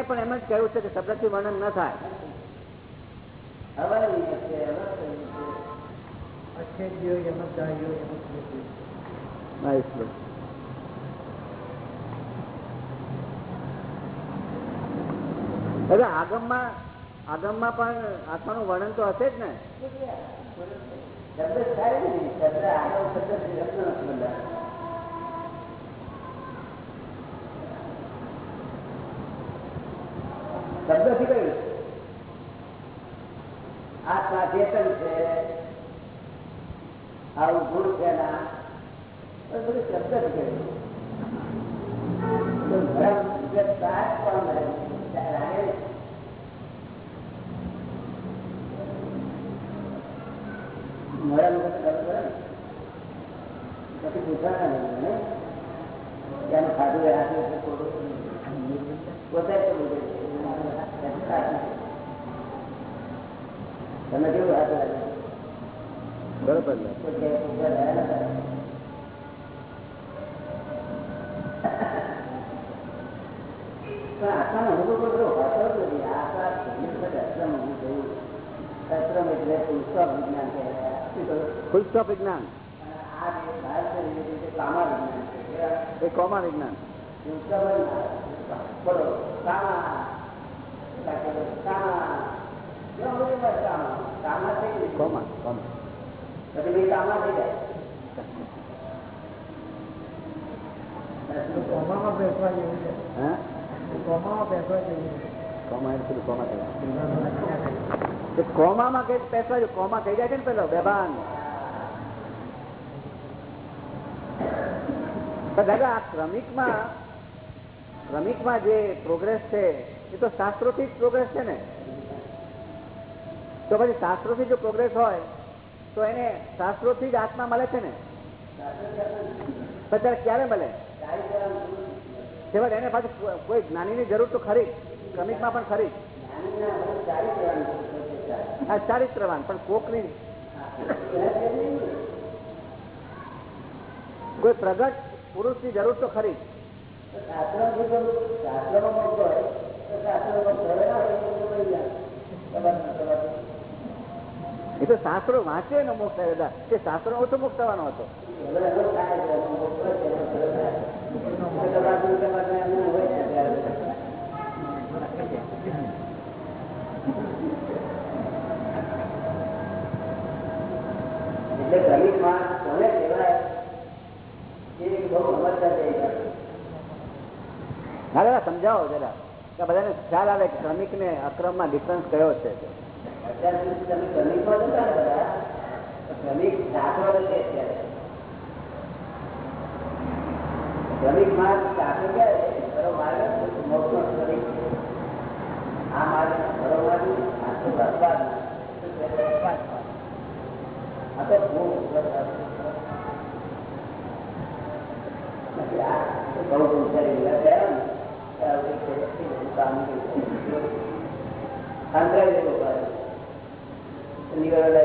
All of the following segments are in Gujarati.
ગીતાએ પણ એમ જ કહ્યું છે કે શબ્દથી વર્ણન ન થાય. હવે આગમમાં આગમમાં પણ આત્માનું વર્ણન તો હશે જ ને? શબ્દ થાય ને શબ્દ આગળ શબ્દ શબ્દ નથી બધા શબ્દથી કહ્યું આત્મા ચેતન છે આવું ગુણ છે ના એ બધું શબ્દથી કહ્યું તો ધર્મ જે સાત પણ મળે લાગે ને મોડા લોકો તો ખબર પડે ને પછી પૂછવાના નહીં ને ત્યાંનું ખાધું એ હાથું એટલે થોડું પોતે જ તો બોલે છે. તમે કેવું હાથું લાગે બરોબર ને પોતે ઉપર રહ્યા નતા. પણ આત્માનો અનુભવ બધો હોતો જ નથી આત્મા અશ્રમ હું જોયું અશ્રમ એટલે પુસ્તક વિજ્ઞાન કહેવાય શું કહ્યું ફૂલ સ્ટોપ વિજ્ઞાન એ કોમા વિજ્ઞાન કામા કામા બેસવા જેવું છે. બેસવા જેવું છે. એટલે કહેવાય. કોમામાં કઈ પેસવા કોમા થઈ જાય છે ને પેલો? બેભાન પણ દાદા, આ ક્રમિકમાં ક્રમિકમાં જે પ્રોગ્રેસ છે, એ તો શાસ્ત્રોથી જ પ્રોગ્રેસ છે ને? તો પછી શાસ્ત્રોથી જો પ્રોગ્રેસ હોય, તો એને શાસ્ત્રોથી જ આત્મા મળે છે ને? અત્યારે ક્યારે મળે? એને પાછું કોઈ જ્ઞાનીની જરૂર તો ખરી ક્રમિક ક્રમિકમાં પણ ખરી હા ચારિત્રવાન પણ કોકની? કોઈ પ્રગટ જરૂર ખરી ઘરે ના હોય તો ખબર. એ તો શાસ્ત્રો વાંચે ને મોક્ષ થાય દાદા તે શાસ્ત્રો ઓછો મોક્ષ થવાનો હતો એટલે ગરીબ થાય છે, એનો મોક્ષ હોય છે, એનો ઘરે થાય. તો તમારું તમારું એમનું હોય છે ત્યારે. એટલે ગરીબ માણસ કોને કહેવાય એ બહુ સમજતા થઈ જાય ના દાદા સમજાવો જરા. કે બધાને ખ્યાલ આવે કે ક્રમિક ને અક્રમમાં ડિફરન્સ કયો છે બહુ વિચારી ગયા અંતરાય જેવો કરે નિવેડો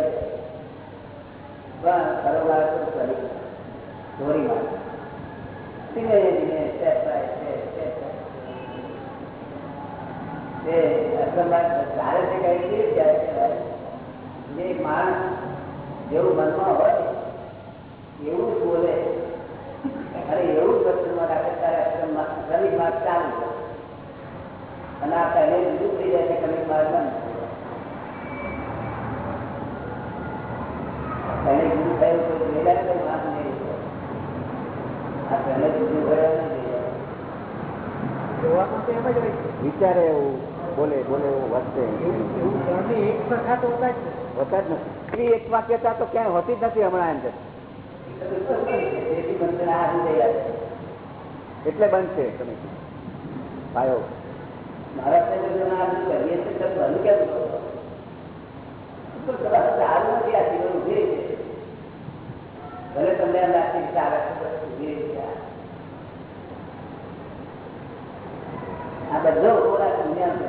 પણ ખરો માણસ જેવું મનમાં હોય એવું બોલે. અરે એવું જ રાખે તારે અક્રમમાં શ્રમિક માર્ગ ચાલુ અને આ પહેલે બીજું થઈ જાય છે કમિટ માર્ગ પહેલે જુદું થયું તો જોયેલા તો વાંધો નહીં આ પહેલે જુદું થયું. વિચારે એવું બોલે બોલે એવું વર્તે એક સરખા તો હોતા જ નથી. હોતા જ નથી. એવી એક વાક્યતા તો ક્યાંય હોતી જ નથી હમણાં એમ એટલે બંધ છે તમે પાયો આ બધું પર દુનિયાનો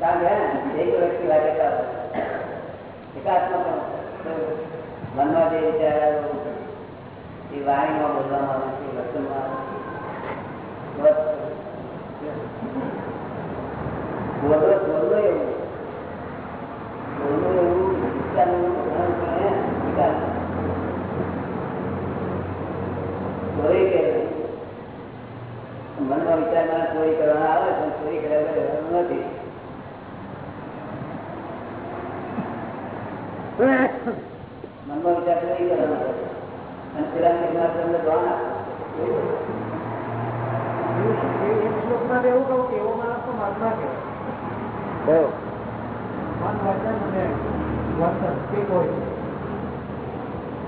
કારણ કે એક વ્યક્તિ લાગે તો એકાત્મક મનમાં જે વિચાર એ વાણીમાં બોલવામાં આવે છે વર્તનમાં આવે છે. બોલો બોલો એવું બોલો એવું વિચારવું ઘણું છે હે, વિચાર. નહીં. મનમાં વિચારમાં ચોરી કરવાના આવે પણ ચોરી કર્યા રહેવાનું નથી મનમાં વિચાર ચોરી કરવાનો છે. અને પેલા તમને.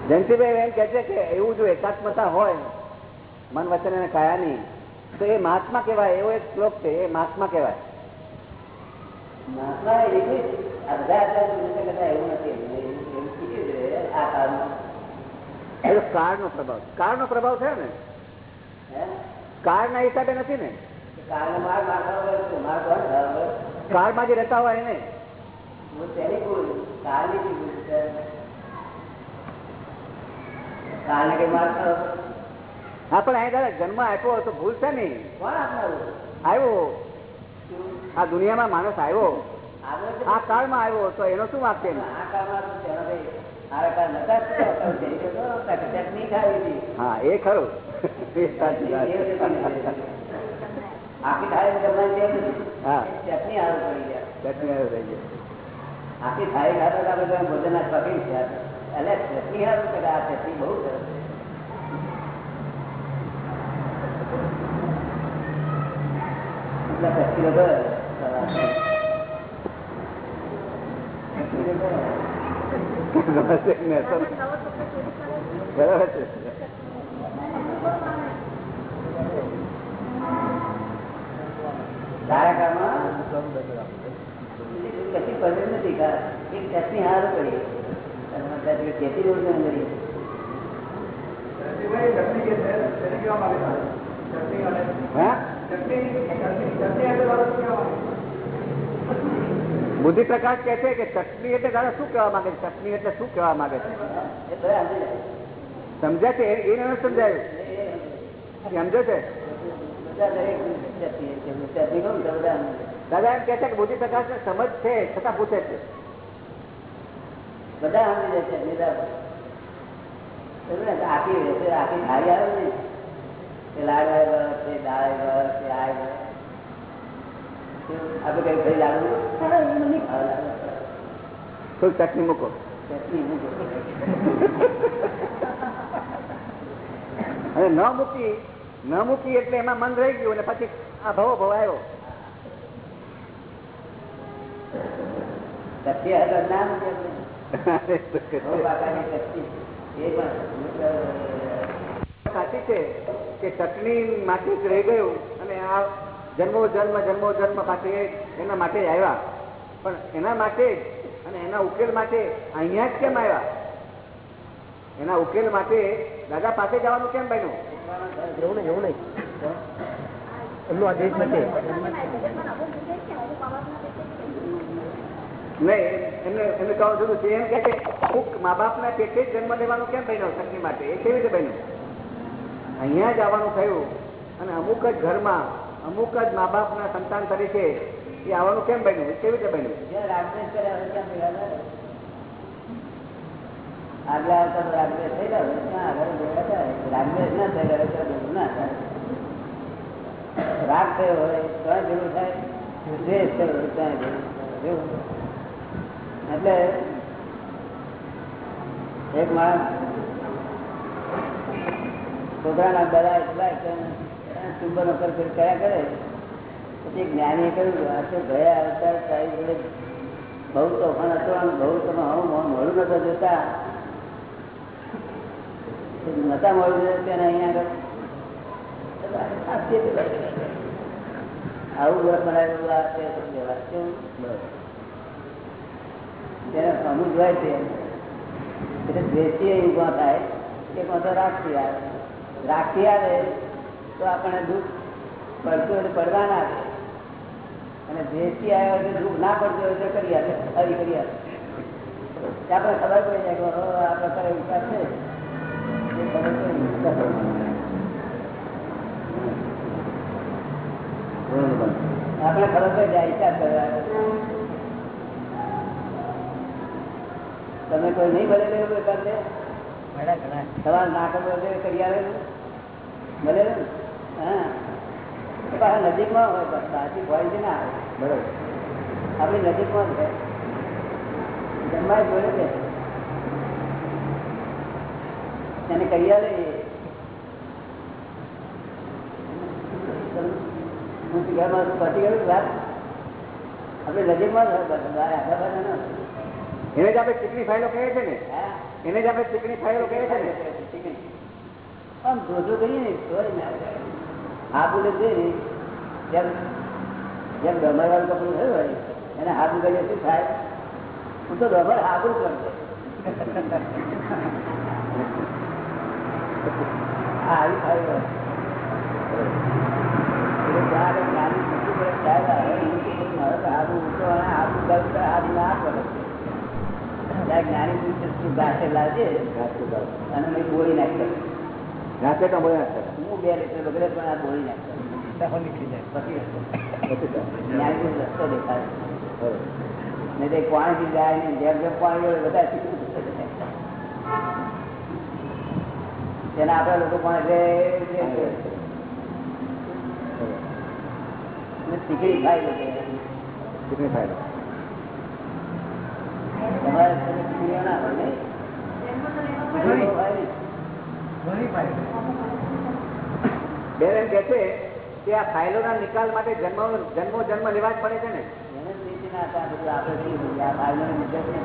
જયંતિભાઈ એમ કે છે કે એવું જો એકાત્મતા હોય મન વચન અને કાયાની તો એ મહાત્મા કહેવાય એવો એક શ્લોક છે એ મહાત્મા કહેવાય. મહાત્મા એવું નથી. આ કાળમાં. એ કાળનો પ્રભાવ. કાળનો પ્રભાવ થયો ને? હે? કાળના હિસાબે નથી ને? કે કાળનો માર મારવા વગર શું? માર કોણ ખાવા વગર? કાળમાં જે રહેતા હોય એને? હું પણ અહીં દાદા જન્મ આપ્યો તો ભૂલ છે નઈ આવ્યો. આ દુનિયામાં માણસ આવ્યો? આ કાળમાં આવ્યો તો એનો શું વાંક છે હા એ ખરું. આખી થાળી ચટણી હારું પડી ગયા. ચટણી હારું થઈ ગયા. આખી થાળી તો આપણે ભોજન ના શોખીન છે. એટલે ચટણી હારું કરે આ ચટણી બહુ સરસ ચટણી વગર ચટણી વગર બરાબર છે કશી પડી નથી એક ચટણી હારું પડી ખેતી રોજ અંદર ચટણી ચટણી ચટણી બુદ્ધિ પ્રકાશ કે છે કે ચટણી એટલે દાદા શું કહેવા માંગે છે ચટણી એટલે શું કહેવા માંગે છે સમજ્યા છે એ- સમજાયું સમજે છે. દાદા એમ કે છે કે બુદ્ધિ પ્રકાશ સમજ છે, છતાં પૂછે છે બધા સમજી જાય ચટણી બરાબર. સમજ્યો ને? આખી આખી થાળી આવે ને લાડ આવ્યો છે દાળ છે આ આપણે કઈ ચટણી મૂકો ચટણી મૂકો. અને ન મૂકી ન મૂકી એટલે એમાં મન રહી ગયું અને પછી આ ભવો ભવ આવ્યો ચટણી ના મૂકે આપણે. બહુ પાકાની ચટણી. એ પણ સાચી છે કે ચટણી માટે જ રહી ગયું અને આ જન્મો જન્મ જન્મો જન્મ પાસે એના માટે આવ્યા. પણ એના માટે અને એના ઉકેલ માટે અહીંયા જ કેમ આવ્યા? એના ઉકેલ માટે દાદા પાસે જવાનું કેમ બન્યું? એવું નહીં એવું નહીં. એમનો આદેશ નથી નહીં એમને એમને કહું છું એમ કે હું મા બાપના પેટે જ જન્મ લેવાનું કેમ બન્યો ચટણી માટે? એ કેવી રીતે બન્યું? અહીંયા જ આવવાનું થયું અને અમુક જ ઘરમાં અમુક જ મા બાપ ના સંતાન તરીકે એ આવવાનું કેમ બન્યું? કેવી રીતે બન્યું? હોય થાય. આવતા તો ભેગા થાય. હોય હોય દ્વેષ હોય, ત્યાં ભેગું એટલે એક માણસ છોકરાના બધા એટલા ચુંબનો કર કર કર્યા કરે પછી એક જ્ઞાનીએ કહ્યું, આ તો ગયા અવતાર તારી જોડે બહુ તોફાન હતો અને બહુ તમે હું મળું નતો જોતા નતા મળું જોતા તેને અહીંયા આગળ સાચી હતી ભાઈ. આવું વ્રત બનાવેલું આ તે તો કહેવાય. કેવું? તેને અમુક હોય છે એટલે દ્વેષી એ ઊભા થાય કે કોણ તો રાખતી આવે રાખતી આવે તો આપણને દુઃખ પડતું હોય પડવા ના આવે અને દ્વેષી આવ્યો હોય દુઃખ ના પડતું હોય તો કરી આપે હરી કરી આપે આપણે ખબર પડી જાય કે આ પ્રકારે વિચાર છે એ. આપણે ખબર પડી જાય હિસાબ કરવા તમે કોઈ નહીં ભલે લેવું એકાદ બે? તમારે ના કરવો કરી આવે ભલે ને? હા. નજીકમાં હોય બસ સાચી હોય છે ના આવે બરોબર. આપણી નજીકમાં જ જમવા જોડે છે. એને કહી આવે. હું શું કહેવા માંગુ છું? પતી ગયું વાત આપણે નજીકમાં જ હોય બસ આગળ ના. એને જ આપણે ચીકણી ફાઇલો કહે છે ને? હા. એને જ આપણે ચીકણી ફાઇલો કહે છે ને? આમ ધોધો કરીએ ને તો જ ના આવે. હાથ ઉડે છે જેમ જેમ ડમર વાળું કપડું થયું હોય, એને હાથ ઉગાડીએ શું થાય? હું તો ડમર હાથ જ કરશે આવી થાય જ્ઞાની લાવજે અને બોલી રાતે તો હતા. હું બે લીટર વગેરે પણ આ બોલી નીકળી જાય. પછી રસ્તો દેખાય. નહીં તો જાય ને જેમ જેમ પાણી હોય બધા તેના આપણા લોકો પણ શીખડી ખાય ચીકણી ફાઇલો તમારે શીખડીઓ ના હોય ને? ને. ફાઇલ બેન કે છે કે આ ફાઇલોના નિકાલ માટે જન્મ જન્મો જન્મ લેવા જ પડે છે ને? ના આ સંસ્થા લીધે જ ને.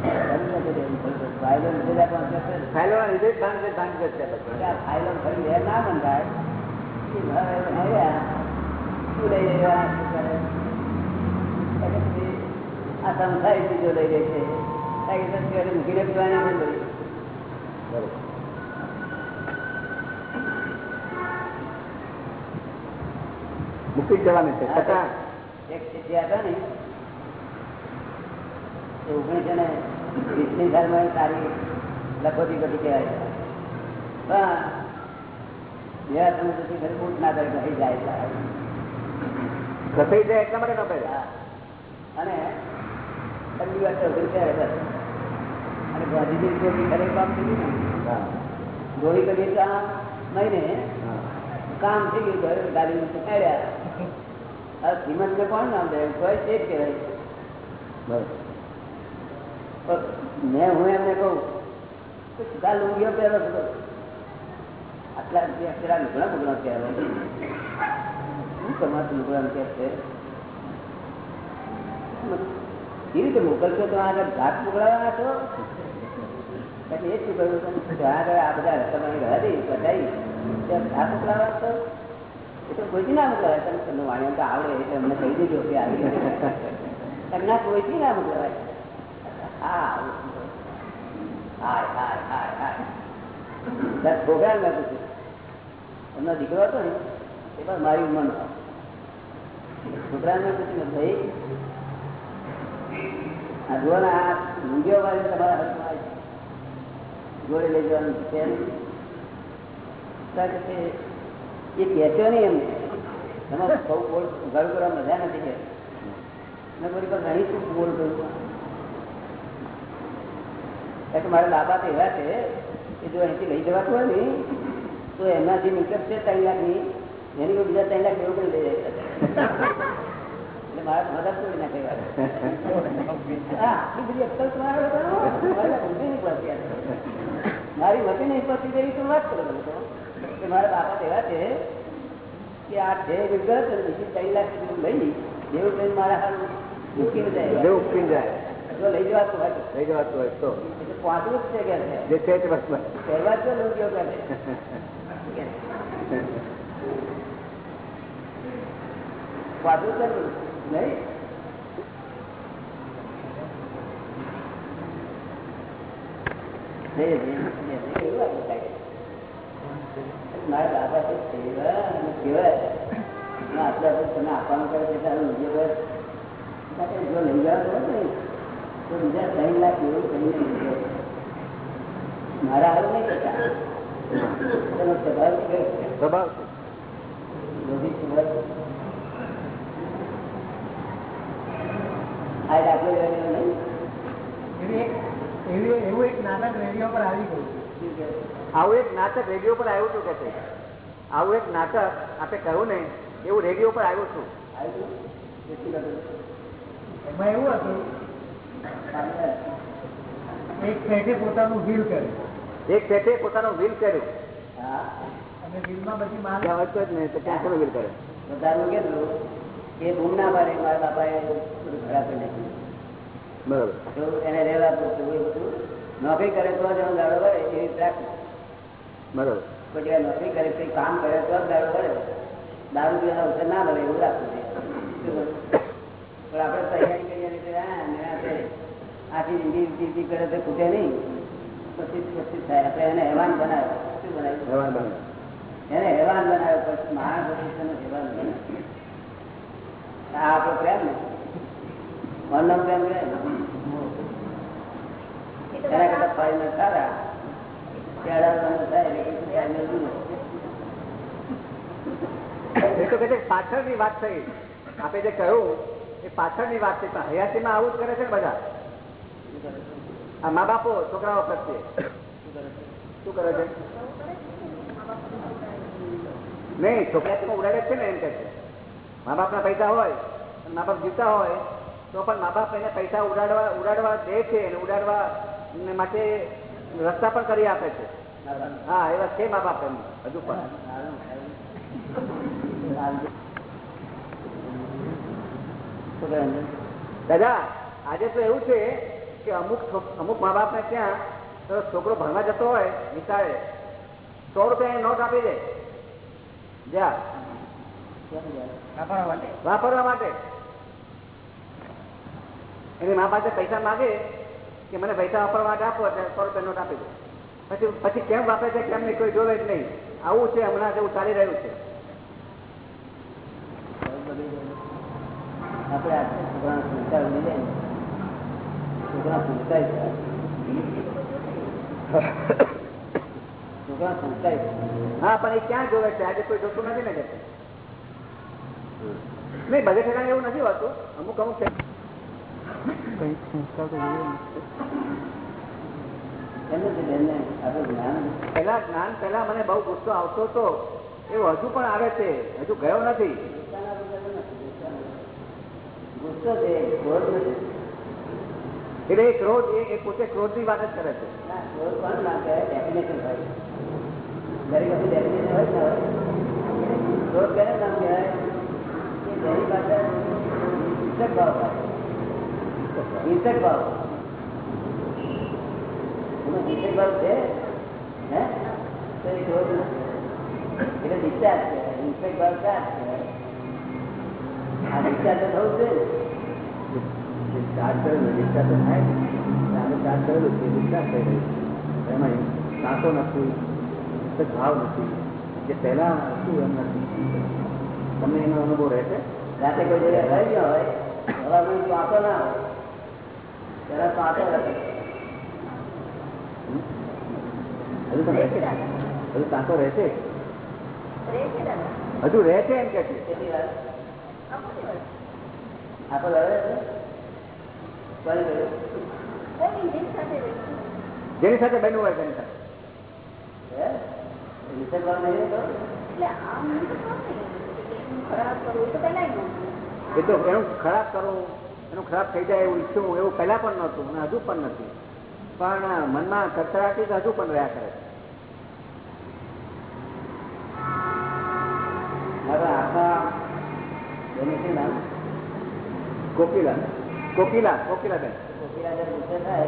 ફરી નથી દેવું પડતું. ફાઇલો લીધે જ આપણને કહેશે ને. ફાઇલોના લીધે જ ભાંગ છે ભાંગ છે બધું. એટલે આ ફાઇલો ફરી ઘેર ના બંધાય એ હવે આવ્યા. શું લઈ રહ્યા શું કરે? એટલે પછી આ સંસારી ચીજો લઈ રહી છે કાંઈ તો ત્યારે મૂકીને જ જવાની છે. છતાં એક સ્થિતિ હતા ને એ ઓગણીસો ને વીસની સાલમાં સારી લખોટી બધી કહેવાય પણ જેવા સમય પછી ઘરે બૂટ ના કરે ઘસી જાય ઘસાઈ જાય એટલા માટે ન પહેર્યા. અને ઠંડી વાત અને ગાંધીજી ખરે કામ ને. ગોળી કરી તો આ મહિને હા. કામ થઈ ગયું ઘરે ગાડી કાઢ્યા હવે શ્રીમંત ને કોણ નામ દે ભાઈ તે જ કહેવાય મેં હું એમને કહું કે સીધા લુંગીઓ પહેરો છો આટલા રૂપિયા પેલા લુગડા લુગડા પહેરો. શું તમારું લુગડા કે છે એ રીતે મોકલશો? તો આગળ ઘાટ મોકલાવાના છો? એટલે એ શું તમે ત્યાં આગળ આ બધા રસ્તામાં રહ્યા દઈ બધાઈ આ ઘાટ તો એ તો કોઈથી ના મોકલાય તમે તમને વાણિયા તો આવડે, એટલે અમને કહી દેજો કે આવી તમે ના કોઈથી ના મોકલાય હા હાય હાય હાય હાય છોકરા મેં પૂછ્યું એમનો દીકરો હતો ને, એ પણ મારી ઉંમરનો છોકરાને પૂછ્યું ભાઈ, આ જો ને, આ લુંગીઓ વાળી તમારા હાથમાં આવી. જોડે લઈ જવાનું છે. નહીં. એ કહેતો નહીં એમ. એમાં સૌ બોલ, ઘર કરવા મજા નથી કે ઘણી શું બોલ કર્યું કારણ કે મારા લાભા તો એવા છે, કે જો અહીંથી લઈ જવાતું હોય ને, તો એમનાથી છે ત્રણ લાખની. એની કોઈ બીજા ત્રણ લાખ એવું કરી લઈ જાય. મારા મદદ તોડી નાખે વાત. હા, આટલી બધી અક્કલ તમારા લોકોનો? મારી બુદ્ધિ નહીં પડતી આ. મારી મતિ નહીં પડતી તેવી તું વાત કરો તમે તો. કે મારા બાપા તો એવા છે કે આ છે વિગત અને બીજી ત્રણ લાખ સુધી લઈ જેવું કઈ મારા હાલ મૂકીને જાય દેવ ઉપીન જાય જો લઈ જવાતું હોય તો. લઈ જવાતું હોય તો એટલે પાંચવું જ છે કે છે. જે છે તે બસ બસ. પહેલા જ જો લોકો કરે પાછું કરવું નહીં? મારા બાબા તો સેવા અને કહેવાય આટલા બધું તમે આપવાનું કરે છે તારું બીજો બસ. જો લઈ ને તો બીજા ત્રણ લાખ એવું કરીને જાય. મારા હાલ નહીં કરતા. સ્વભાવ છે? સ્વભાવ છે. લોભી સ્વભાવ. આ દાખલો લેવાનો નહીં? એવી એક- નાટક રેડિયો પર આવી ગયું આવું એક નાટક રેડિયો પર આવ્યું હતું કે આવું એક નાટક આપણે કહ્યું ને એવું રેડિયો પર આવ્યું બધું? એમાં એવું હતું એક પેટે પોતાનું વીલ કર્યું. એક પેટે પોતાનું વિલ કર્યું. હા. અને વિલમાં બધી માલ જ નહીં તો ક્યાં વિલ કરે? કે બૂમ ના પાડે મારા બાપાએ બધું ખરાબ કરી નાખ્યું. બરોબર. એને રહેવા પૂરતું એ બધું નોકરી કરે તો જ એનો દાડો ભરે એ રાખવું બરોબર. પછી નોકરી કરે કંઈ કામ કરે તો જ દાડો ભરે. દારૂ પીવાના અવસર ના મળે એવું રાખવું પણ આપણે તૈયારી કરીએ તે આખી જિંદગી જિંદગી કરે તો ખૂટે નહીં. પછી પછી થાય. આપણે એને હેવાન બનાવ્યો શું બનાવ્યું? એને હેવાન બનાવ્યો પછી મહાન હેવાન બનાવે આ તો પ્રેમ ને મનનો પ્રેમ રહે એના કરતા ફાઈલ સારા. પાછળની વાત થઈ. આપણે જે કહ્યું એ પાછળની વાત છે. પણ હયાતીમાં આવું જ કરે છે ને બધા? આ મા બાપો છોકરાઓ પ્રત્યે. શું કરે છે? નહીં છોકરા તો ઉડાડે છે ને એમ કે છે. મા બાપના પૈસા હોય મા બાપ જીવતા હોય, તો પણ મા બાપ એને પૈસા ઉડાડવા ઉડાડવા દે છે અને ઉડાડવા માટે રસ્તા પણ કરી આપે છે. હા એવા છે મા બાપ એમ હજુ પણ. દાદા, આજે તો એવું છે કે અમુક અમુક મા બાપ ને ત્યાં છોકરો ભણવા જતો હોય, નિશાળે. સો રૂપિયા નોટ આપી દે. જા. વાપરવા માટે? વાપરવા માટે. એની મા પાસે પૈસા માગે કે મને પૈસા વાપરવા માટે આપો એટલે સો રૂપિયા નોટ આપી દો. પછી પછી કેમ વાપરે છે કેમ નહીં કોઈ જોવે જ નહીં. આવું છે હમણાં જેવું ચાલી રહ્યું છે. આપણે આ છોકરાનો સંસ્કાર ઉડી જાય છોકરા સંસ્કાર છોકરા સંસ્કાર છે. હા પણ એ ક્યાં જોવે છે? આજે કોઈ જોતું નથી ને કે? નહીં બધે ઠેકાણે એવું નથી હોતું. અમુક અમુક છે. સંસ્થા તો પેલા જ્ઞાન. પેલા મને બહુ ગુસ્સો આવતો હતો. એવું હજુ પણ આવે છે. હજુ ગયો નથી. ગુસ્સો છે ક્રોધ નથી. એટલે એ ક્રોધ એ પોતે ક્રોધની વાત જ કરે છે. ક્રોધ કોણ ના કહેવાય ડેફિનેશન હોય. દરેક વસ્તુ ડેફિનેશન હોય જ ના હોય ક્રોધ કરે નામ કહેવાય? હિંસક ભાવ હિંસક ડિસ્ચાર્જ આ ડિસ્ચાર્જ થવું છે. ને ચાર્જ કરેલું તો થાય કરેલું છે. રિક્ષા થઈ રહી છે એમાં કાંટો નથી. ભાવ નથી. જે પહેલા હતું એમ નથી? તમને એનો અનુભવ રહેશે. રાતે કોઈ જગ્યાએ રહી ગયો હોય હવામાં પાતો ના હોય. ત્યારે પાતો રહે? હજુ તો રહેશે? હજુ રહેશે? હજુ રહેશે એમ કે છે. આપણે લડે છે? જેની સાથે બન્યું હોય તેની સાથે. એ તો એનું ખરાબ કરવું એનું ખરાબ થઈ જાય એવું ઈચ્છું એવું પહેલા પણ નહોતું અને હજુ પણ નથી. પણ મનમાં કચરાટી તો હજુ પણ રહ્યા કરે. મારા આખા એનું શું નામ? કોકિલા. કોકિલા કોકિલા જયારે ગુસ્સે થાય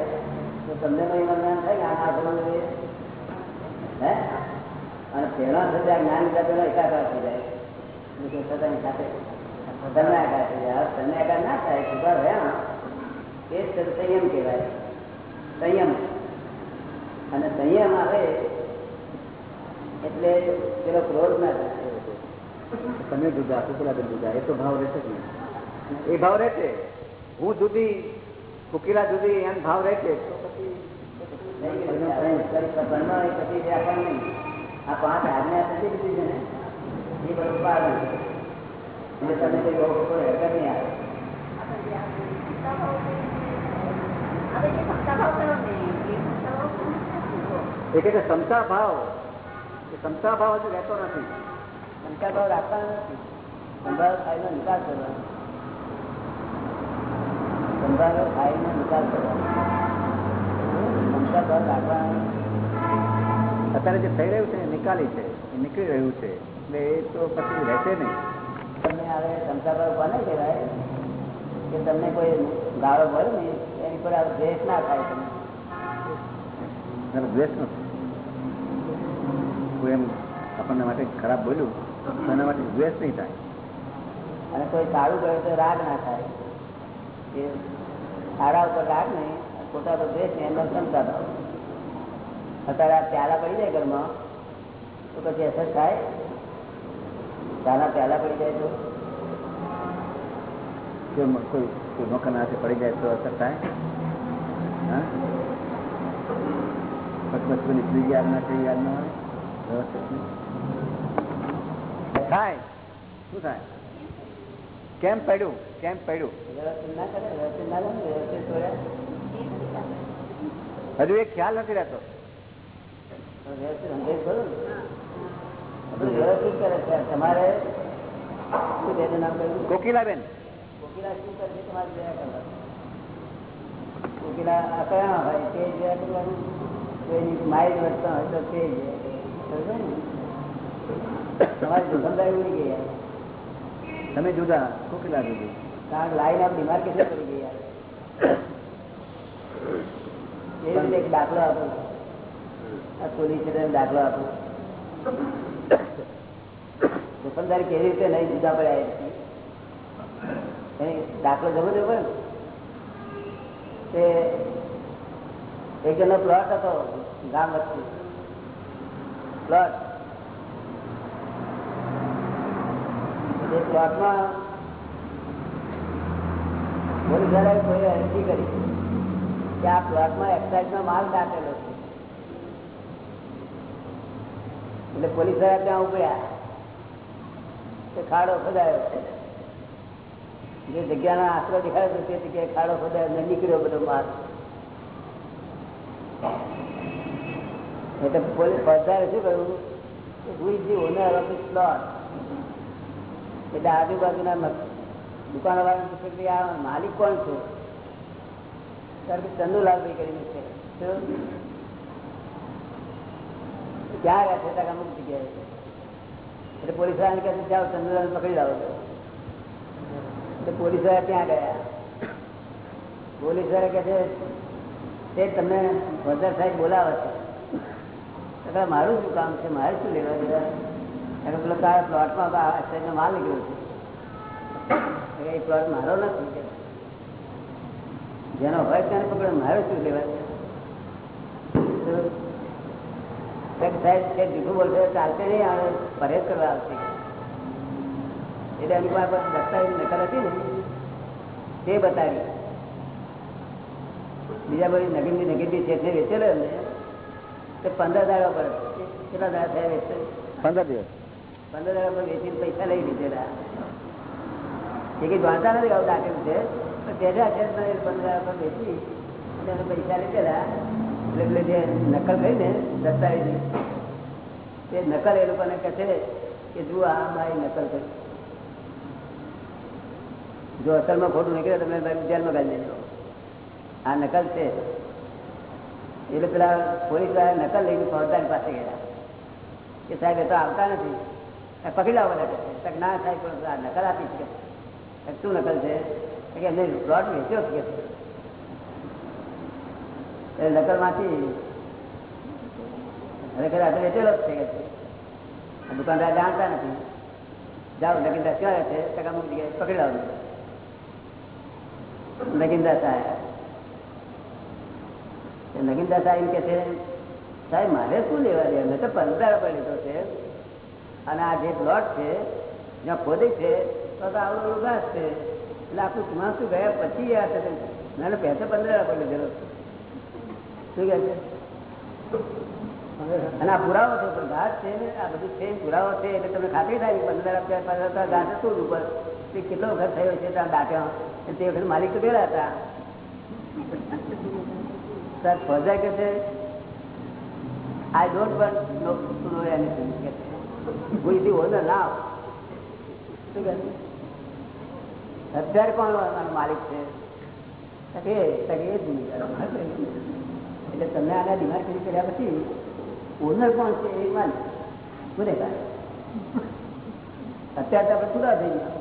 તો તમને કોઈ મનમાં થાય કે આ હે? અને પહેલા થતા જ્ઞાન લીધા પહેલા એકાકાર થઈ જાય. સાથે તમને આકાર થઈ જાય ના થાય સુધાર રહ્યા એ સંયમ કહેવાય. સંયમ. અને સંયમ આવે એટલે પેલો ક્રોધ ના થાય. તમે જુદા કોકિલાબેન જુદા? એ તો ભાવ રહેશે જ નહીં એ ભાવ રહેશે? હું જુદી કુકીલા જુદી એમ ભાવ રહેશે? તો પછી આ પાંચ આજ્ઞા થતી દીધી છે ને એ નહીં આવે. એ કે ક્ષમતા ભાવ. એ ક્ષમતા ભાવ હજુ રહેતો નથી. ક્ષમતા ભાવ રાખવાનો નથી. સંભાળ ખાઈનો નિકાલ કરવાનો. સંભાળો ખાઈનો નિકાલ કરવાનો. શંકા ભાવ અત્યારે જે થઈ રહ્યું છે, એ નિકાલી છે, એ નીકળી રહ્યું છે. એટલે એ તો પછી રહેશે નહીં. તમને હવે શંકા ભાવ કોને કહેવાય? કે તમને કોઈ ગાળો ભરે ને એની પર દ્વેષ ના થાય તમે દ્વેષ નથી કોઈ એમ આપણને માટે ખરાબ બોલ્યું તો એના માટે દ્વેષ નહીં થાય. અને કોઈ સારું કહે તો રાગ ના થાય. કે સારા ઉપર રાગ નહીં ખોટા પર દ્વેષ નહીં એમનો ક્ષમતા ભાવ અત્યારે આ પ્યાલા પડી જાય ઘરમાં તો પછી અસર થાય. ચાના પહેલા પડી જાય તો? જો કોઈ પડી જાય તો અસર થાય? યાદ ના થઈ યાદ ના આવે થાય. શું થાય? કેમ પડ્યું? કેમ પડ્યું? હજુ એક ખ્યાલ નથી રહેતો. તમારે શું બેનું નામ કહ્યું કોકિલાબેન કોકિલા શું કરે છે તમારે જોયા કરવા કોકિલા અકળાણા હોય તે જોયા કરવાનું કોઈની માઇલ વર્તન હોય તો તે જોયા કરવાનું. સમજો ને? તમારી જોખમદારી ઉડી ગઈ યાર. તમે જુદા કોકિલા જુદી કારણ લાઈન ઓફ ડિમાર્કેશન પડી ગઈ યાર એ રીતે એક દાખલો આપો આ પોલીસ દાખલો આપો જોખમદારી કેવી રીતે નહીં જુદા પડ્યા દાખલો જવો પડે તે એક જણનો પ્લોટ હતો ગામ વચ્ચે. પ્લોટ એ પ્લોટમાં પોલીસવાળાએ કોઈ અરજી કરી કે આ પ્લોટમાં એક્સાઇઝનો માલ દાખેલો છે. એટલે પોલીસવાળા ત્યાં ઉભ્યા ખાડો ખોદાયો. જે જગ્યાના આશરો દેખાયો તે જગ્યાએ ખાડો ખોદાયો ને નીકળ્યો બધો માલ. એટલે પોલીસ પધારે શું કહ્યું who is the owner of this plot. એટલે આજુબાજુના દુકાન દુકાનવાળાને પૂછે કે આ માલિક કોણ છે? ત્યારે કે ચંદુલાલભાઈ કરીને છે? ક્યાં રહે છે? ત્યાં અમુક જગ્યાએ એટલે પોલીસ વાળાને કહે છે, જાઓ ચંદુલાલ પકડી લાવો છો. એટલે પોલીસવાળા ત્યાં ગયા? પોલીસવાળા કહે છે, તે તમને વદર સાહેબ બોલાવે છે. મારું શું કામ છે? મારે શું લેવા દેવા? એનો પેલો તારા પ્લોટમાં સાઈડનો માલ નીકળ્યો છે. એ પ્લોટ મારો નથી. જેનો હોય તેને પકડે, મારે શું લેવા દેવા? સાહેબ તે જૂઠું બોલશે ચાલશે નહીં આવે પરેજ કરવા આવશે. એટલે એની પાસે દસ્તાવેજ નકલ હતી ને? તે બતાવી. બીજા બધી નગીનની નગીનની ચેટને વેચેલો એમને? તે પંદર દાડા પર કેટલા દાડા થયા વેચે પંદર દિવસ. પંદર દાડા પર વેચીને પૈસા લઈ લીધેલા. એ કઈ જાણતા નથી આવું દાખલ છે? પણ તેના છે પંદર દાડા પર વેચી અને પૈસા લીધેલા. એટલે જે નકલ થઈ ને દસ્તાવેજની તે નકલ એ લોકોને કહે છે કે જુઓ આ મારી નકલ કરી. જો અસલમાં ખોટું નીકળે તમે જેલમાં ગાળી દેજો આ નકલ છે. એટલે પેલા પોલીસવાળા નકલ લઈને ફોજદારી પાસે ગયા. કે સાહેબ, એ તો આવતા નથી. પકડી લાવો બધા. ના સાહેબ આ નકલ આપી શકે. શું નકલ છે? કે એમને પ્લોટ વેચ્યો કે નકલમાંથી ખરેખર આ વેચેલો જ છે. દુકાનદાર જાણતા નથી. જાઓ નગીનદાર ક્યાં છે? ટકા મૂકી જગ્યાએ પકડી લાવો. નગીનદાર સાહેબ. સાહેબ કે છે, સાહેબ, મારે શું લેવા દે મેં તો પંદર પર લીધો છે. અને આ જે પ્લોટ છે, જ્યાં ખોદી છે, તો આવડો ઘાસ છે. એટલે આખું શું ગયા પછી આ થશે મેં પૈસે પંદર પર લીધેલો શું કહે છે? આ પુરાવો છે, પણ ઘાસ છે ને, આ બધું છે, પુરાવો છે, એટલે તમને ખાતરી થાય કે પંદર રૂપિયા પંદર રૂપિયા ઘાસ હતું ઉપર. તે કેટલો વખત થયો છે ત્યાં દાટ્યો તે વખત માલિક તો પેલા હતા. સર ફરજા કે છે? I don't want no to know anything કે નાવ શું કહે? અત્યારે કોણ માલિક છે? તકે તકે. એટલે તમને આના ડિમાન્ડ કરી કર્યા પછી ઓનર કોણ છે એ માલિક? ગુનેગાર અત્યારે તો આપણે પૂરા થઈ ગયા.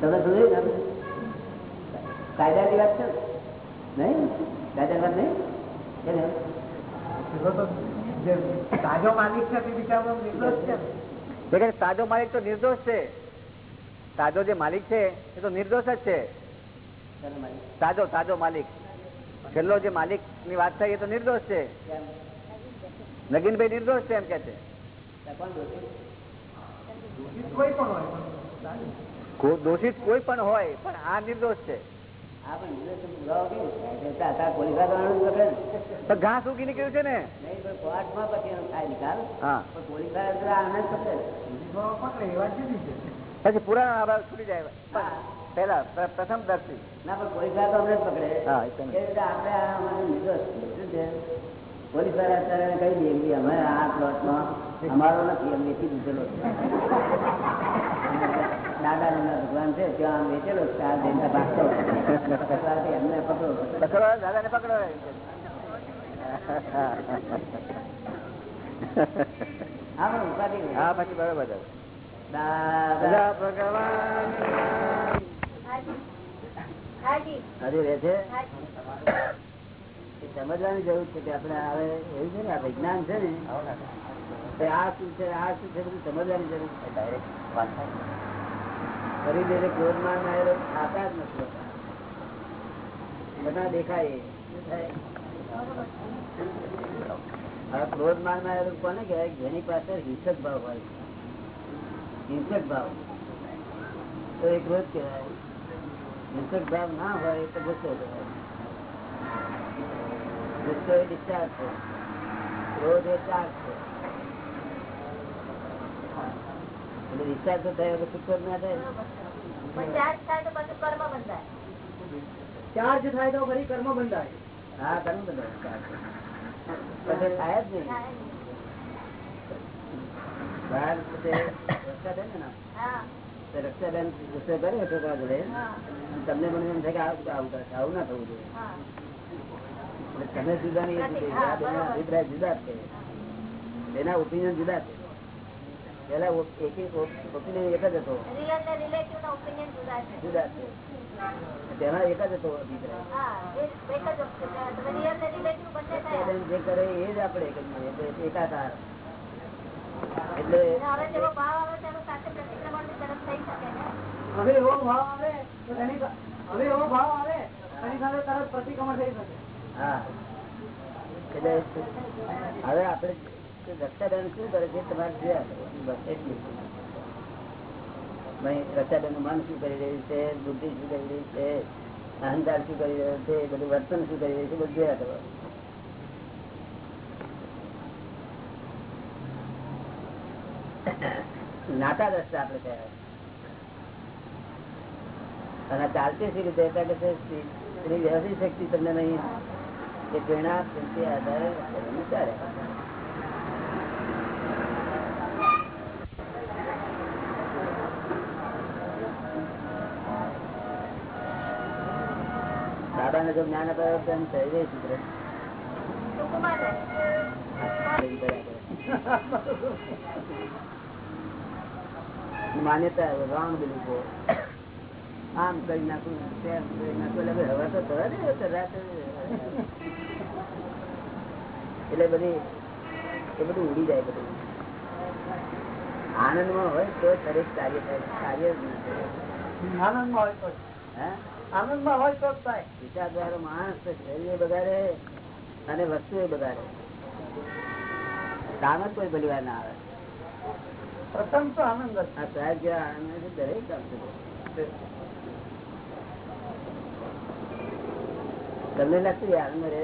તમે સમજાયું ને કાયદાની વાત છે નહીં? કાયદાની વાત નહીં? એનો તો જે તાજો માલિક છે તે બિચારો નિર્દોષ છે. તાજો માલિક તો નિર્દોષ છે. તાજો જે માલિક છે એ તો નિર્દોષ જ છે. તાજો તાજો માલિક. છેલ્લો જે માલિકની વાત થઈ એ તો નિર્દોષ છે. નગીનભાઈ નિર્દોષ છે એમ કે છે? દોષિત કોઈ પણ હોય. પણ આ નિર્દોષ છે. થાય? ઘાસ ઉગી નીકળ્યું છે ને? થાય પછી પુરાણ આભાર છૂટી જાય. પ્ર- પ્રથમ દર્શી. ના પણ પોલીસવાળા તો અમને જ પકડે. હા, આપણે છે. પોલીસવાળા અત્યારે કહી દઈએ કે અમે આ પ્લોટમાં અમારો નથી અમે વેચી દીધેલો દાદા દાદા ભગવાન છે ત્યાં આમ વેચેલો છે આ જઈને ભાગતો એમને પકડો. પકડો દાદા ને પકડો. હા પણ ઉપાધિ હા પછી બરોબર. દાદા ભગવાન. હાજી. રહે છે? સમજવાની જરૂર છે કે આપણે હવે એવું છે ને આ વિજ્ઞાન છે ને આ શું છે આ શું છે બધું સમજવાની જરૂર છે. ફરી જઈને ક્રોધમાન ના ખાતા જ નથી બધા દેખાય. એ. શું થાય? હવે ક્રોધમાન ના એ લોકો કોને કહેવાય? જેની પાસે હિંસક ભાવ હોય. હિંસક ભાવ. તો એ ક્રોધ કહેવાય. હિંસક ભાવ ના હોય તો ગુસ્સો ગુસ્સો એ ડિસ્ચાર્જ છે. ક્રોધ એ ચાર્જ છે. એટલે ડિસ્ચાર્જ તો થયો પછી ક્રોધ ના થાય ચાર્જ થાય તો ફરી કર્મ બંધાય. ચાર્જ થાય તો ફરી કર્મ બંધાય. હા. પછી થાય જ નહીં. બહાર વરસાદ ને હા. રક્ષાબેન ગુસ્સો કરે હતો જોડે તમને મને એમ થાય કે આવું આવું કરે આવું ના થવું જોઈએ. તમે જુદા નહીં અભિપ્રાય જુદા છે. એના ઓપિનિયન જુદા છે. પેલા એક ઓપિનિયન એક જ હતો. જુદા છે. તેના એક જ હતો અભિપ્રાય. જ કરે એ જ આપણે એટલે એકાકાર. એટલે હવે એવો ભાવ આવે હવે એવો ભાવ આવે એની સાથે તરત પ્રતિક્રમણ થઈ શકે. હવે આપડે રક્ષાબેન શું કરે છે તમારે જ. રક્ષાબેનનું મન શું કરી રહ્યું છે, બુદ્ધિ શું કરી રહી છે, અહંકાર શું કરી રહ્યો છે બધું વર્તન શું કરી રહ્યું છે બધું જોયા કરવાનું નાતા રસ્તા આપડે કહેવાય. અને ચાલતી કે દેતા કે સ્ત્રી વ્યવસ્થિત શક્તિ તમને નહીં એ પ્રેરણા તે આધારે ચાલે દાદાને જો જ્ઞાન અપાયો તો એમ સહેજે સૂત્ર માન્યતા રોંગ બિલીફો આમ કરી નાખું તેમ કરી નાખું. એટલે હવે તો થવા દે એટલે બધી એ બધું ઉડી જાય બધું. આનંદમાં હોય તો દરેક કાર્ય થાય કાર્ય જ. આનંદમાં હોય તો જ. હે? આનંદમાં હોય તો જ થાય. વિચાર દ્વારા માણસ શરીર બગાડે અને વસ્તુ એ બગાડે. કામ જ કોઈ ભલીવાર ના આવે. પ્રથમ તો આનંદ જ. સાહેબ જેવા આનંદ દરેક કામ તમને લાગતું આનંદમાં રહે.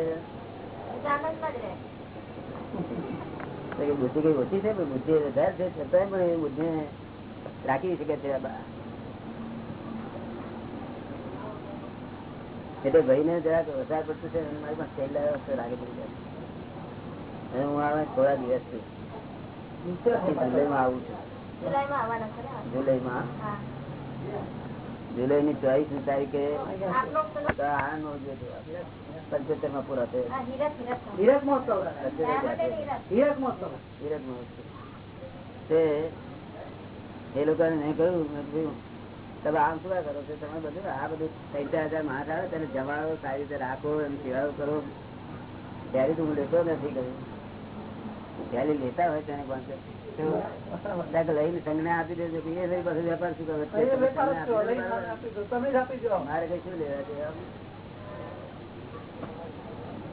બુદ્ધિ કઈ ઓછી છે? બુદ્ધિ વધારે છે છતાંય પણ એ બુદ્ધિ રાખી શકે છે એટલે ભાઈ ને જરાક વધારે પડતું છે મારી પાસે લાવ્યો તો પડી જાય અને હું આવે થોડા દિવસથી જુલાઈમાં આવું છું. જુલાઈમાં જુલાઈ ની ચોવીસ તારીખે નો પંચોતેરમાં પૂરા થયો હીરક નો. મહોત્સવ. હીરક. મહોત્સવ હીરક મહોત્સવ. એ લોકોને મેં કહ્યું મેં તમે આમ શું કરો છો તમે બધું આ બધું ત્રણ ચાર હજાર માણસ આવે તેને જમાડો સારી રીતે રાખો એમ સેવાઓ કરો ત્યારે તો હું લેતો નથી કહ્યું ત્યારે લેતા હોય તેને પાસે લઈને સંજ્ઞા આપી દેજો કે એ લઈ પાછો વેપાર શું કરે? છે? એ વેપાર જ કરો, સંજ્ઞા લઈને આપી આપી દો. તમે જ આપી દો. મારે કઈ શું લેવા દેવા?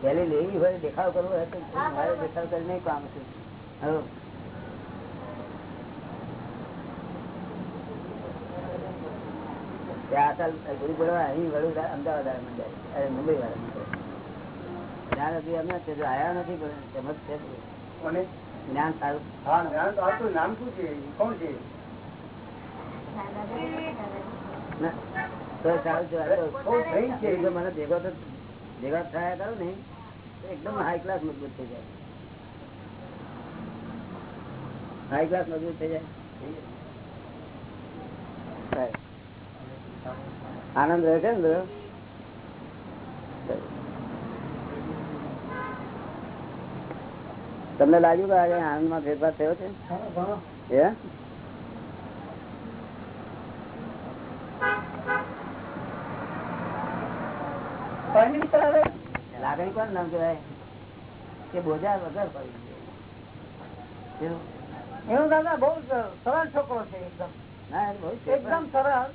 પેલી લેવી હોય દેખાવ કરવો હોય તો મારે દેખાવ કરી નહીં કામ છે. હવે ગુરુ પડવા અહીં વડોદરા અમદાવાદ વાળા મંડળ અરે મુંબઈ વાળા મંડળ. છે આયા નથી પણ સમજ છે? જ્ઞાન સારું. નામ શું છે? કોણ છે? મને ભેગો તો ભેગા થયા કરો ને એકદમ હાઈ ક્લાસ મજબૂત થઈ જાય. હાઈ ક્લાસ મજબૂત થઈ જાય. આનંદ રહે છે ને તમને લાગ્યું કે આજે આનંદમાં ફેરફાર થયો છે? હે? લાગણી કોણ નામ કેવાય કે બોજા વગર પડી એવું? દાદા બહુ સરળ છોકરો છે એકદમ. ના એ એકદમ સરળ.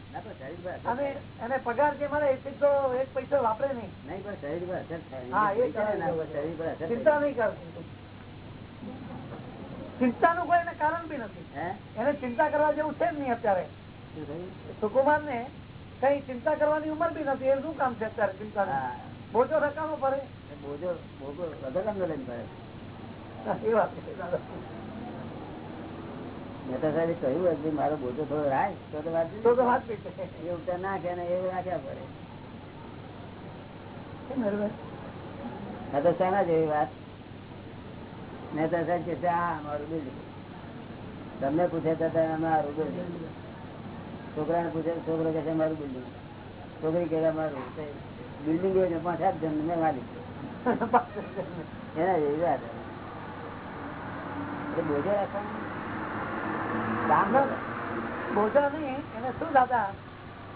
અને એને પગાર જે મળે એ સીધો એક પૈસો વાપરે નહીં. નહીં પણ શરીર પર અસર થાય. એ ચિંતા નહીં કરતી ચિંતાનું કોઈ એને કારણ બી નથી. એને ચિંતા કરવા જેવું છે જ નહીં અત્યારે. સુકુમાર ને કઈ ચિંતા કરવાની ઉંમર બી નથી. એ શું કામ છે અત્યારે ચિંતા બોજો રકામો પડે બોજો બોજો વગર કામ લઈને પડે એ વાત મેં તો મહેતા કહ્યું હતું મારો બોજો થોડો રાય તો તો વાત તો તો વાત એ ઉઠતા નાખે ને એવું નાખ્યા પડે બરોબર મેં તો શેના જેવી વાત. મહેતા સાહેબ કે છે, હા અમારું બિલ્ડિંગ તમને પૂછે તો અમારું બિલ્ડિંગ છોકરાને પૂછે છોકરો કે છે મારું બિલ્ડિંગ છોકરી કે મારું બિલ્ડિંગ હોય ને પાંચ આઠ જણ મેં માલિક એના જેવી વાત બોજો રાખવાનું ના, નહીં એને શું દાદા.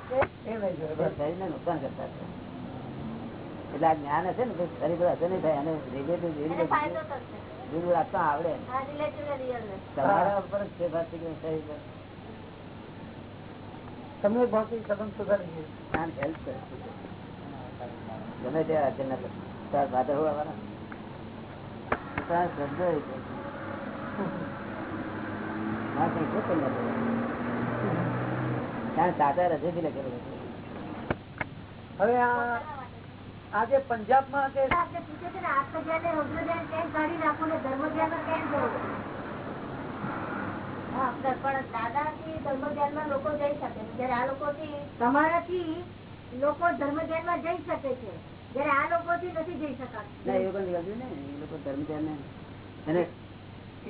શરીરને નુકસાન કરતા છે. એટલે આ જ્ઞાન હશે ને શરીર હશે નહીં થાય અને રિલેટિવ એને દૂર રાખતા આવડે. તમારા છે પર? તમને ભૌતિક કદમ સુધારી હેલ્પ કરે. ગમે તે અચેના તાર તાર કંઈ કારણ સાચા રજેથી લખેલું હવે આ આ પંજાબમાં જે આપણે પૂછે છે ને આત્મજ્ઞાન ને રુદ્રજ્ઞાન કેમ કાઢી નાખો ને ધર્મજ્ઞાનમાં કેમ જવું? હા, પણ પણ દાદાથી ધર્મજ્ઞાનમાં લોકો જઈ શકે છે. જયારે આ લોકો ધર્મજ્ઞાનમાં જઈ શકે છે. જ્યારે આ લોકોથી નથી જઈ ના શકાતું એ લોકો ને એ લોકો ધર્મ ને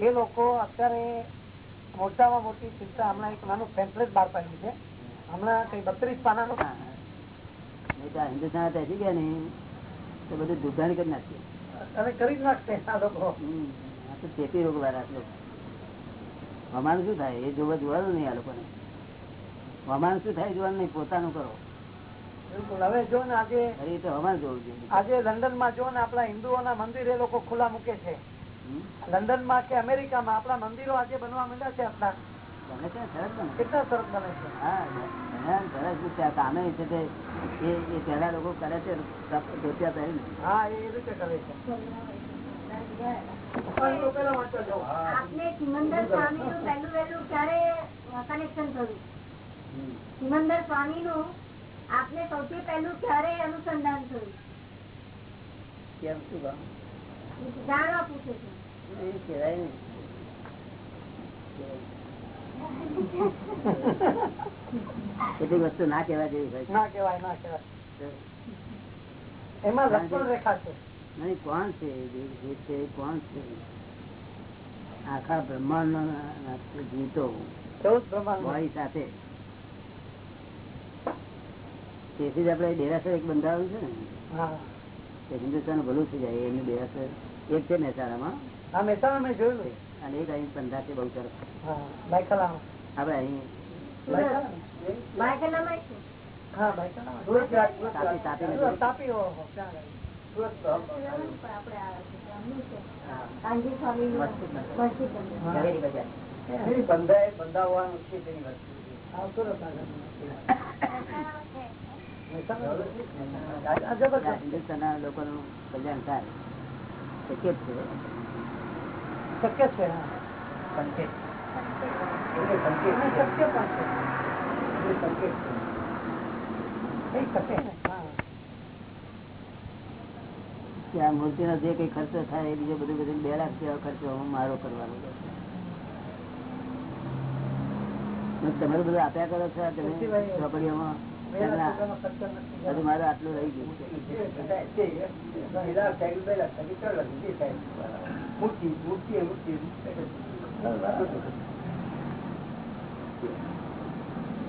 એ લોકો અત્યારે મોટામાં મોટી ચિંતા હમણાં એક નાનું પેમ્પલેટ બહાર પાડ્યું છે. હમણાં કઈ બત્રીસ પાનાનું તો આ હિન્દુસ્તાન બેસી ગયા ને તો બધું દુકાન કરી નાખીએ. કરી જ નાખશે આ લોકો. હમ. આ તો ચેપી રોગ વાળા લોકો. અમારું શું થાય? એ જોવા જોવાનું નહીં આ લોકોને. અમારું શું થાય જોવાનું નહીં? પોતાનું કરો. હવે જો ને આજે આજે લંડનમાં જો ને આપણા હિન્દુઓના મંદિર એ લોકો ખુલ્લા મૂકે છે. લંડનમાં કે અમેરિકામાં આપણા મંદિરો આજે બનવા માંડ્યા છે આપણા. કેટલા સરસ બને છે? હા કામે છે. તે એ એ લોકો કરે છે ધોતિયા પહેરીને. હા એ રીતે કરે છે. પેલા નું કેટલીક વસ્તુ ના કેવા જેવી ના કેવાય ના કેવાય એમાં લક્ષ્મણ રેખા છે. નહીં કોણ છે જે જે છે કોણ છે? આખા બ્રહ્માંડ જીતો ચૌદ સાથે. તેથી જ આપણે ડેરાસર એક બંધાવ્યું છે ને? હિન્દુસ્તાન ભલું થઈ જાય એનું ડેરાસર એક છે મહેસાણામાં. હા મહેસાણા મેં જોયું. અને એક અહીં બંધા છે બહુ સરસ બાયકલામાં છે આ જબરજસ્ત. હિન્દુસ્તાનના કલ્યાણ થાય શક્ય છે શક્ય છે હા. અને શક્ય પણ છે થઈ શકે ને હા કે આ મૂર્તિનો જે કઈ ખર્ચો થાય એ બીજો બધું બધું બે લાખ જેવો ખર્ચો હું મારો કરવાનો છે. અને તમે તો બધું આપ્યા કરો છો આ તમે મૂર્તિભાઈ, ચોપડીઓમાં બે તમને લાખ રૂપિયાનો ખર્ચો નથી બધું મારું આટલું રહી ગયું છે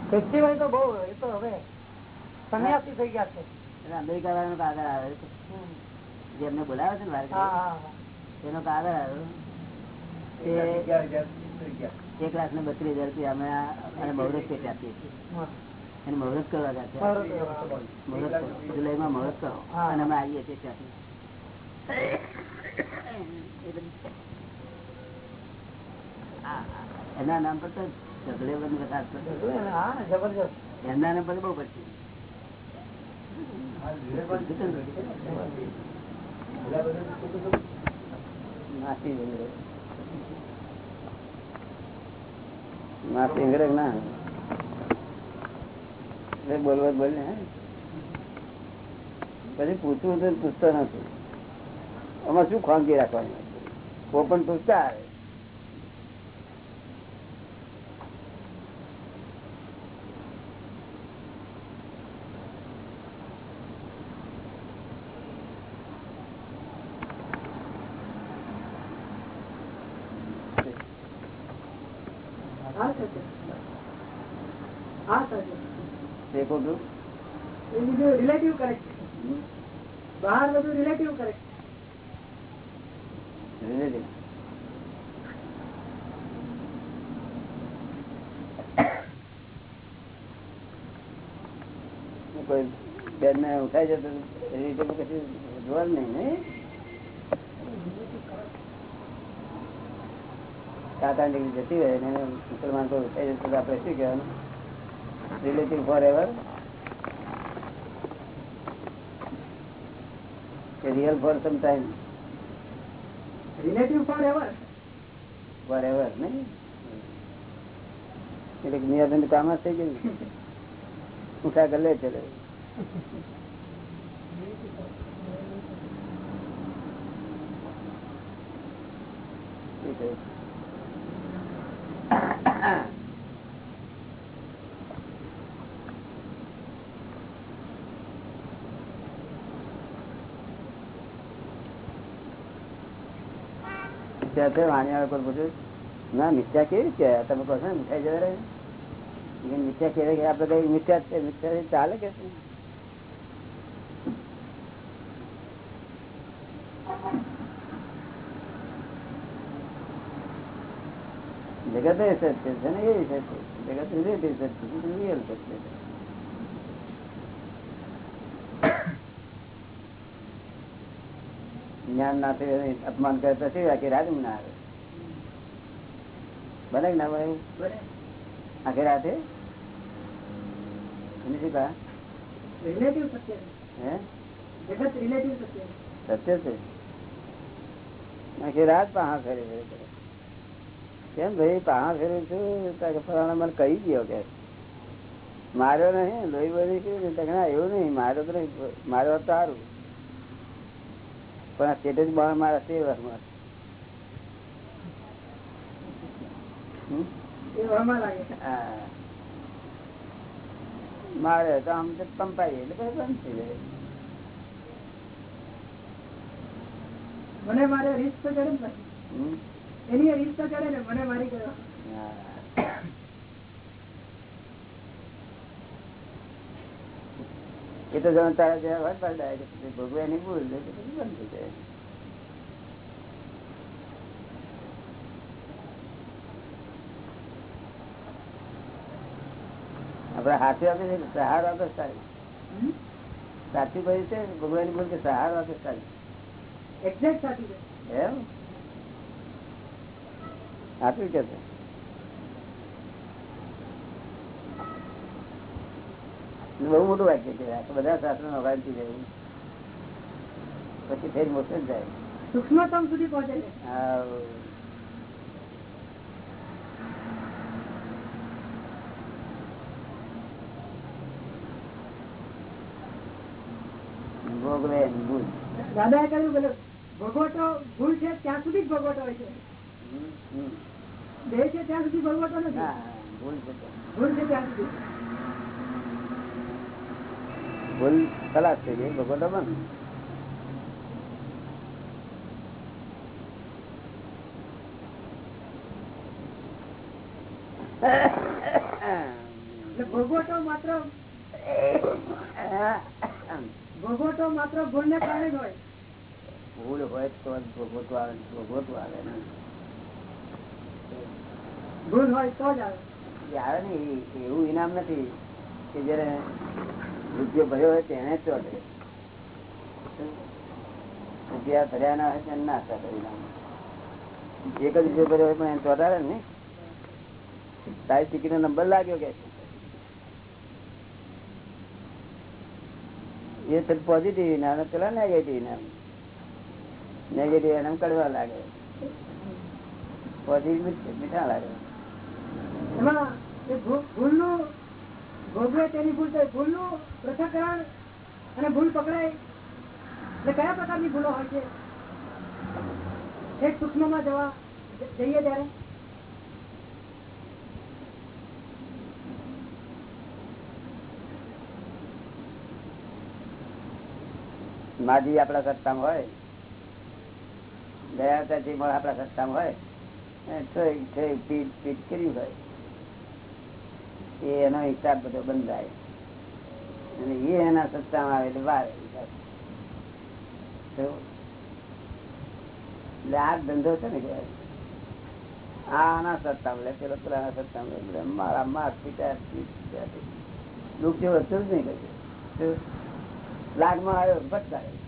ફેસ્ટિવલ તો બહુ એ તો હવે સન્યાસી થઈ ગયા છે. એટલે અમેરિકા વાળાનો કાગળ આવે છે. જે એમને બોલાવે છે ને વાર એનો કાગળ આવ્યો એક લાખ ને બત્રીસ હજાર રૂપિયા અમે અને મહુરત પેટે આપીએ છીએ. અને એને મુહૂર્ત કરવા ગયા મહુરત. જુલાઈમાં મહુરત કરો. અને અમે આવીએ છીએ ત્યાંથી. એના નામ પર તો ઝઘડે બંધ વરસાદ પડશે. હા ને જબરજસ્ત. એમના નામ પર બહુ પડશે. માસી ઝઘડે. ના બોલવા બોલ ને પછી પૂછવું તો પૂછતો નથી. આમાં શું ખાનગી રાખવાની? કોઈ પણ પૂછતા આવે હા સાચું. હા સાચું. તે ખોટું એ બીજું રિલેટિવ કરેક્ટ બહાર બધું રિલેટિવ કરેક્ટ Relative. કોઈ બેન ને ઉઠાઈ જતો relative કશું જોવાનું નહીં ને કાકા ડિગ્રી જતી હોય ને મુસલમાન તો આપણે શું કહેવાનું? Relative forever real for some time relative forever whatever, નહીં? એટલે નિયાબેન કામ જ થઈ ગયું. ઉઠા ગલે ચલે Thank થયું? મિથ્યા છે વાણિયા પર પૂછ્યું ના, મિથ્યા કેવી રીતે? તમે કહો છો મિથ્યા જવા રહે. મિથ્યા કેવી રીતે આપડે કઈ મિથ્યા છે, મિથ્યા ચાલે કે જગત એ સત્ય છે ને? એ સત્ય જગત રિલેટિવ સત્ય રિયલ સત્ય છે? જ્ઞાન ના થયું હોય, અપમાન કરે તો શું આખી રાત ઊંઘ ના આવે? બને કે ના બને? આખી રાતે? એને શું કહા? રિલેટિવ સત્ય હે? જગત રિલેટિવ સત્ય સત્ય છે. આખી રાત પાહા ફેરી ફેરી કરે. કેમ ભાઈ પાહા ફેરું છું? તો કે ફલાણા મને કહી ગયો કે. માર્યો નહીં લોહી બોલી શું તો કે ના એવું નહીં માર્યો તો નહીં માર્યો તો સારું. પણ આ સ્ટેટસ બાર મારા તે હા. મારે તો આમ તો કંપાઈ એટલે પછી બંધ થઈ જાય. મને મારે રીત તો ચડે ને. એની રીત તો ચડે ને મને મારી ગયો એ તો જણ તારા જે વાત પડાય કે પછી ભોગવ્યા ની ભૂલ બંધ થઈ જાય. આપડે હાથે આપે છે સહારો આપે સારી હમ? ભાઈ છે ભગવાન બોલ કે સહારો આપે સારી એક્ઝેક્ટ સાચી છે એમ? આપ્યું કે બહુ મોટું વાક્ય છે. બધા શાસ્ત્રો નોકરી જાય પછી ફેર જ જાય. સૂક્ષ્મતમ સુધી પહોંચે આ ભોગવે ભૂલ. દાદા કહ્યું ભગવટો ભૂલ છે ત્યાં સુધી જ ભગવટો હોય છે. દેહ છે ત્યાં સુધી ભગવટો નથી. ના ભૂલ છે ભૂલ છે ત્યાં સુધી. ભૂલ ખલાસ થઈ ગઈ ભગવાન માત્ર ભગવટો માત્ર ભૂલને કારણે હોય. ભૂલ હોય તો જ ભોગવતું આવે ભોગવતું આવે ને. ભૂલ હોય તો જ આવે. આવે ને એવું ઇનામ નથી કે જયારે રૂપિયો ભર્યો હોય તેને ચોટે. રૂપિયા ભર્યા ના હોય તેને ના કરી એક જ રૂપિયો ભર્યો હોય પણ એને ચોટાડે ને તારી ટિકિટ નંબર લાગ્યો કે? એ પોઝિટિવ ના પેલા નેગેટિવ ના નેગેટિવ એને કડવા લાગે. પોઝિટિવ મીઠા લાગે. ભૂલ ભૂલનું ભોગવે તેની ભૂલ ભૂલનું પૃથ્થકરણ અને ભૂલ પકડાય. એટલે કયા પ્રકારની ભૂલો હોય છે? એક જવા જઈએ ત્યારે. માજી આપણા સત્તામાં હોય. ગયા પણ આપણા સત્તામાં હોય. પીટ પીટ કર્યું હોય. એનો હિસાબ બધો બંધાય. અને એ એના સત્તામાં આવે એટલે વારે એટલે આ ધંધો છે ને આના સત્તામાં લે, પેલો પેલા સત્તામાં લે મારા માર પીટ. દુઃખ જેવું હતું જ નહીં લાગમાં આવ્યો, ભટકાયો.